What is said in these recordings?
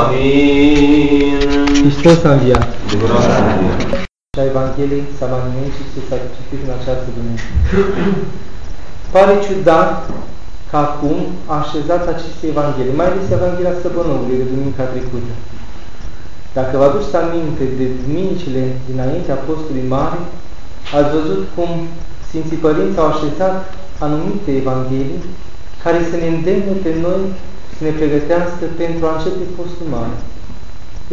Amin. Hristos a înviat. Adevărat a înviat. Și a Evangheliei Samarinei și ce s-a citit în această Dumnezeu. Pare ciudat că acum a așezat aceste Evanghelii, mai ales Evanghelia Săbănoului de duminica trecută. Dacă vă aduceți aminte de duminicile dinainte Apostolului Mare, ați văzut cum Sfinții Părinți au așezat anumite Evanghelii care să ne îndemne pe noi să ne pregătească pentru a începe postul mare.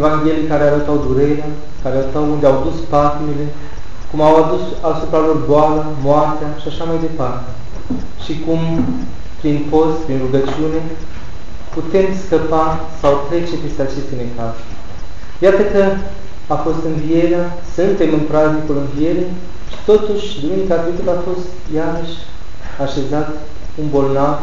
Evanghelii care arătau durerea, care arătau unde au dus patimile, cum au adus asupra lor boala, moartea și așa mai departe. Și cum prin post, prin rugăciune, putem scăpa sau trece peste aceste necazuri. Iată că a fost învierea, suntem în praznicul învierii și totuși duminica trecută a fost iarăși așezat un bolnav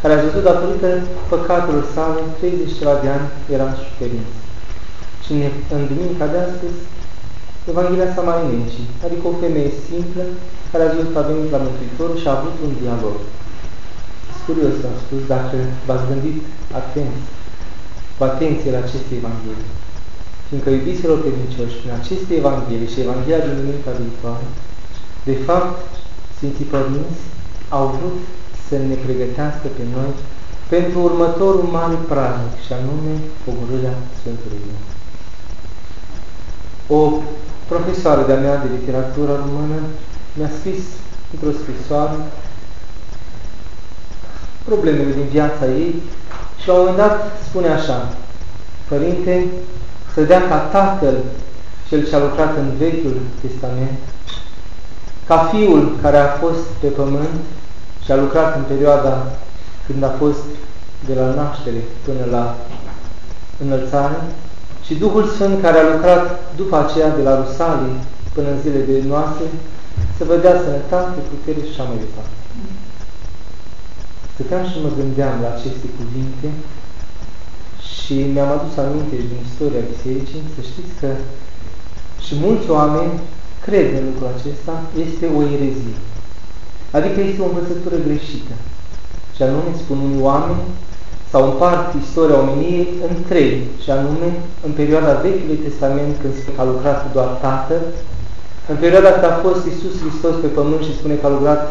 care a văzut datorită păcatelor sale 30 ceva de ani era în suferință. Și în, în duminica de astăzi, Evanghelia Samarinencii, adică o femeie simplă care a văzut că a venit la Mântuitorul și a avut un dialog. Curios am spus, dacă v-ați gândit atent, cu atenție la aceste Evanghelii. Fiindcă, iubiților credincioși, prin aceste Evanghelii și Evanghelia din Duminica viitoare, de fapt, Sfinții Părinți au vrut să ne pregătească pe noi pentru următorul mare praznic, și anume pogorârea Sfântului Duh. O profesoară de-a mea de literatură română mi-a scris într-o scrisoare problemele din viața ei și la un moment dat spune așa, Părinte, să dea ca Tatăl, cel ce a lucrat în Vechiul Testament, ca Fiul care a fost pe pământ și a lucrat în perioada când a fost de la naștere până la înălțare, și Duhul Sfânt care a lucrat după aceea de la Rusalii până în zile de noastre, să vă dea sănătate, putere și așa mai departe. Stăteam și mă gândeam la aceste cuvinte și mi-am adus aminte din istoria bisericii, să știți că și mulți oameni cred în lucrul acesta, este o erezie. Adică este o învățătură greșită. Și anume, spun unii oameni, sau împart istoria omeniei în trei, și anume, în perioada Vechiului Testament, când spune că a lucrat doar Tatăl, în perioada când a fost Iisus Hristos pe pământ și spune că a lucrat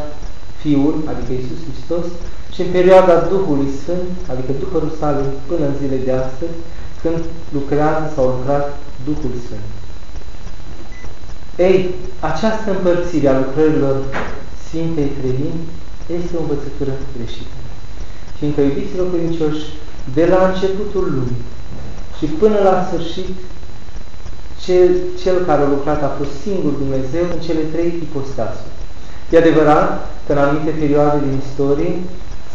Fiul, adică Iisus Hristos, și în perioada Duhului Sfânt, adică după Rusalim, până în zile de astăzi, când lucrează sau lucrat Duhul Sfânt. Ei, această împărțire a lucrărilor Sfintei Trăini este o învățătură greșită. Fiindcă, iubiților credincioși, de la începutul lumii și până la sfârșit, cel, cel care a lucrat a fost singur Dumnezeu în cele trei ipostasuri. E adevărat că în anumite perioade din istorie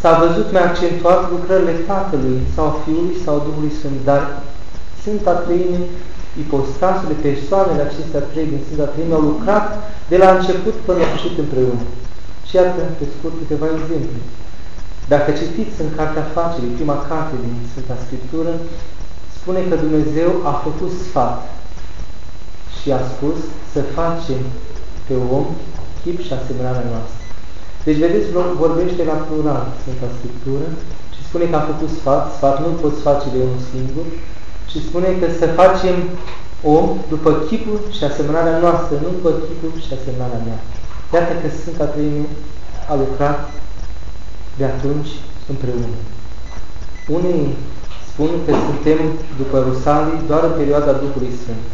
s-a văzut mai accentuat lucrările Tatălui sau Fiului sau Duhului Sfânt, dar Sfânta Trăime, ipostasurile, persoanele acestea trei din Sfânta Trăime au lucrat de la început până la sfârșit împreună. Și iată, pe scurt, câteva exemple. Dacă citiți în Cartea Facerii, prima carte din Sfânta Scriptură, spune că Dumnezeu a făcut sfat și a spus să facem pe om chip și asemănarea noastră. Deci, vedeți, vorbește la plural Sfânta Scriptură și spune că a făcut sfat, sfat nu poți face de unul singur, și spune că să facem om după chipul și asemănarea noastră, nu după chipul și asemănarea mea. Iată că Sfânta Treime a lucrat de atunci împreună. Unii spun că suntem după Rusalii doar în perioada Duhului Sfânt.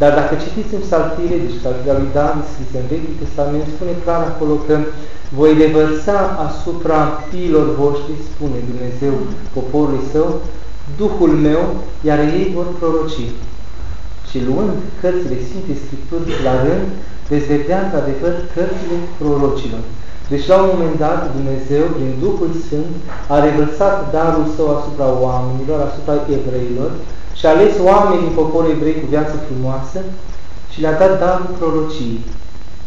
Dar dacă citiți în saltire, deci saltirea lui Dan, scris în Vechiul Testament, spune clar acolo că voi revărsa asupra fiilor voștri, spune Dumnezeu poporului său, Duhul meu, iar ei vor proroci. Și luând cărțile Sfintei Scripturi la rând, veți vedea într-adevăr cărțile prorocilor. Deci la un moment dat Dumnezeu, prin Duhul Sfânt, a revărsat darul său asupra oamenilor, asupra evreilor și a ales oameni din poporul evrei cu viață frumoasă și le-a dat darul prorociei.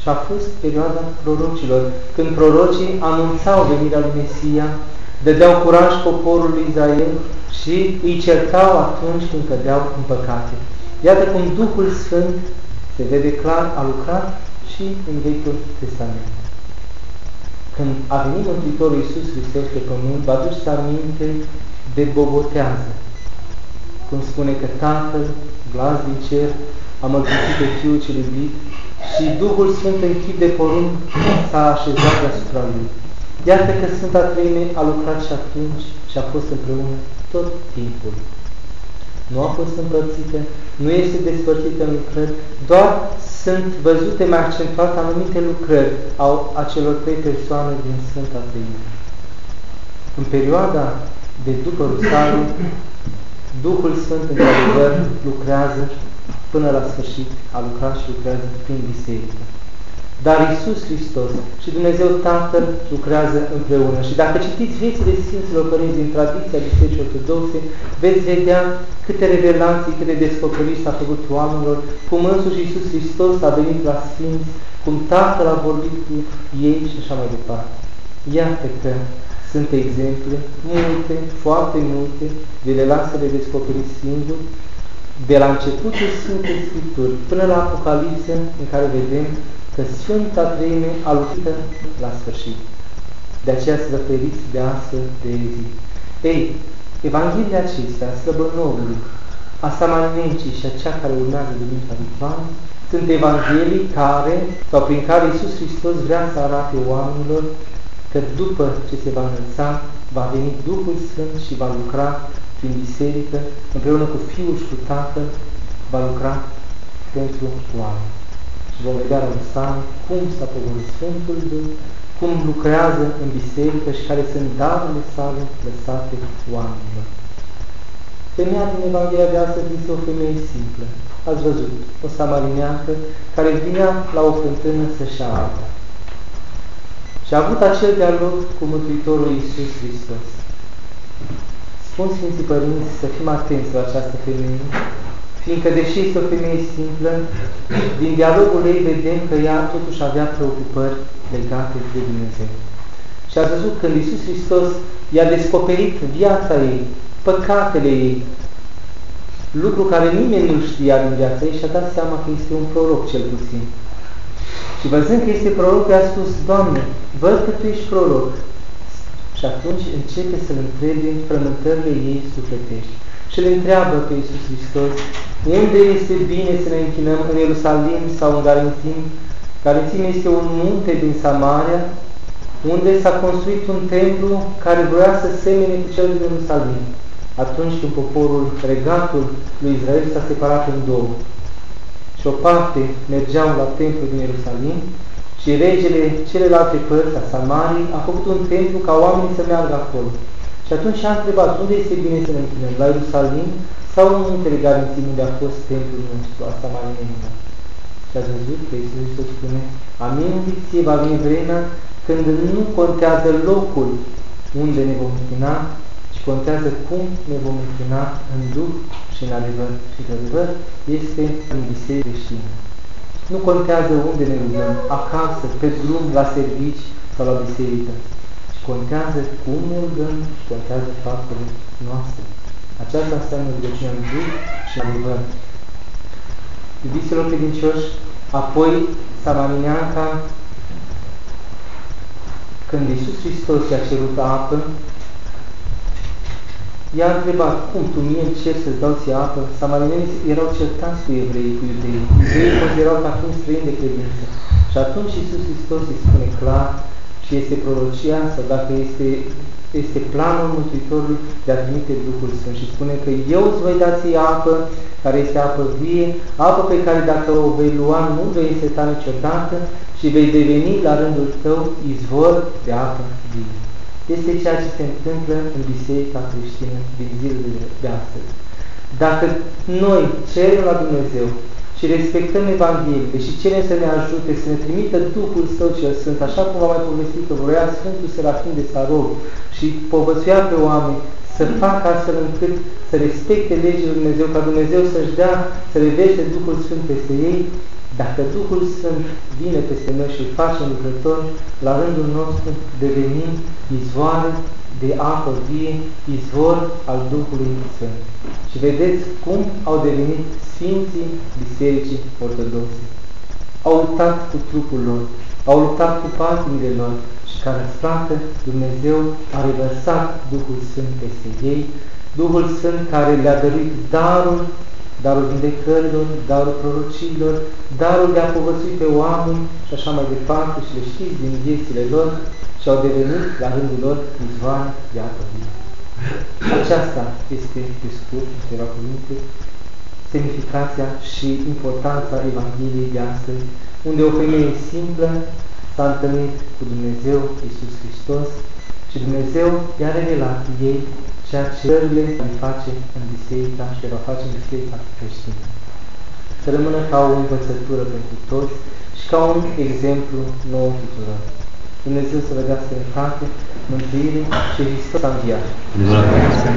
Și a fost perioada prorocilor, când prorocii anunțau venirea lui Mesia, dădeau curaj poporului Israel și îi certau atunci când cădeau în păcate. Iată cum Duhul Sfânt se vede clar, a lucrat și în Vechiul Testament. când a venit Mântuitorul Iisus Hristos pe pământ, vă aduceți aminte de bobotează. Cum spune că Tatăl, glas din cer, a mărturisit pe Fiul cel iubit și Duhul Sfânt în chip de porumb s-a așezat deasupra lui. Iată că Sfânta Treime a lucrat și atunci și a fost împreună tot timpul. Nu a fost împărțită, nu este despărțită în lucrări, doar sunt văzute mai accentuate anumite lucrări au acelor trei persoane din Sfânta Treime. În perioada de după Rusalul, Duhul Sfânt, într-adevăr, lucrează până la sfârșit, a lucrat și lucrează prin biserică. Dar Isus Hristos și Dumnezeu Tatăl lucrează împreună. Și dacă citiți viețile Sfinților Părinți din tradiția Bisericii Ortodoxe, veți vedea câte revelații, câte descoperiri s-a făcut oamenilor, cum însuși Isus Hristos a venit la Sfinți, cum Tatăl a vorbit cu ei și așa mai departe. Iată că sunt exemple, multe, foarte multe, de le lasă de descoperit singur, de la începutul Sfintei Scripturi până la Apocalipse, în care vedem că Sfânta Treime a lucrat la sfârșit. De aceea să vă feriți de astfel de zi. Ei, Evanghelia acestea, Slăbănovului, a Samanencii și a cea care urmează Duminica viitoare, sunt Evanghelii care, sau prin care Iisus Hristos vrea să arate oamenilor că după ce se va înălța, va veni Duhul Sfânt și va lucra prin biserică, împreună cu Fiul și cu Tatăl, va lucra pentru oameni. Și vom vedea la Musan cum s-a pogorât Sfântul Duh, cum lucrează în biserică și care sunt darurile sale lăsate oamenilor. Femeia din Evanghelia de astăzi este o femeie simplă. Ați văzut, o samarineancă care vinea la o fântână să-și apă. Și a avut acel dialog cu Mântuitorul Iisus Hristos. Spun Sfinții Părinți să fim atenți la această femeie, fiindcă deși este o femeie simplă, din dialogul ei vedem că ea totuși avea preocupări legate de Dumnezeu. Și a văzut când Iisus Hristos i-a descoperit viața ei, păcatele ei, lucru care nimeni nu știa din viața ei și a dat seama că este un proroc cel puțin. Și văzând că este proroc, i-a spus, Doamne, văd că Tu ești proroc. Și atunci începe să-L întrebe frământările ei sufletești. Și le întreabă pe Iisus Hristos, unde este bine să ne închinăm, în Ierusalim sau în Garintim? Garintim este un munte din Samaria, unde s-a construit un templu care vrea să semene cu cel din Ierusalim. Atunci când poporul, regatul lui Israel s-a separat în două. Și o parte mergeau la templu din Ierusalim și regele celelalte părți a Samariei a făcut un templu ca oamenii să meargă acolo. Și atunci a întrebat, unde este bine să ne închinăm? La Ierusalim sau în muntele Garintim unde a fost templul nostru a Samarienilor? Și a văzut că Iisus Hristos spune, Amin ție va veni vremea când nu contează locul unde ne vom închina, ci contează cum ne vom închina în Duh și în adevăr. Și de adevăr este în biserică creștină. Nu contează unde ne rugăm, acasă, pe drum, la servici sau la biserică, ci contează cum ne rugăm și contează faptele noastre. Aceasta înseamnă rugăciunea în Duh și în adevăr. Iubiților credincioși, apoi Samarineanca, când Iisus Hristos i-a cerut apă, i-a întrebat, cum tu mie cer să-ți dau ție apă? Samarinenii erau certați cu evreii, cu iudeii. Iudeii considerau ca fiind străini de credință. Și atunci Iisus Hristos îi spune clar și este prorocia sau dacă este, este planul Mântuitorului de a trimite Duhul Sfânt și spune că eu îți voi da ție apă, care este apă vie, apă pe care dacă o vei lua nu vei înseta niciodată și vei deveni la rândul tău izvor de apă vie. Este ceea ce se întâmplă în Biserica creștină din zilele de astăzi. Dacă noi cerem la Dumnezeu și respectăm Evanghelie și cerem să ne ajute, să ne trimită Duhul Său cel Sfânt, așa cum am mai povestit că vroia Sfântul Serafin de Sarov și povățuia pe oameni să facă astfel încât să respecte legile lui Dumnezeu, ca Dumnezeu să-și dea, să revește Duhul Sfânt peste ei, dacă Duhul Sfânt vine peste noi și îl facem lucrători, la rândul nostru devenim izvoare de apă vie, izvor al Duhului Sfânt. Și vedeți cum au devenit Sfinții Bisericii Ortodoxe. Au luptat cu trupul lor, au luptat cu patimile lor și ca răsplată Dumnezeu a revărsat Duhul Sfânt peste ei, Duhul Sfânt care le-a dăruit darul, darul vindecărilor, darul prorocilor, darul de a povățui pe oameni și așa mai departe și le știți din viețile lor și au devenit la rândul lor izvoare de apă vie. Aceasta este, pe scurt, câteva cuvinte, semnificația și importanța Evangheliei de astăzi, unde o femeie simplă s-a întâlnit cu Dumnezeu Iisus Hristos și Dumnezeu i-a revelat ei ceea ce rările le face în biserica și le va face în biserica creștină. Să rămână ca o învățătură pentru toți și ca un exemplu nou tuturor. Dumnezeu să vă dea sănătate, mântuire și Hristos a înviat. Dumnezeu.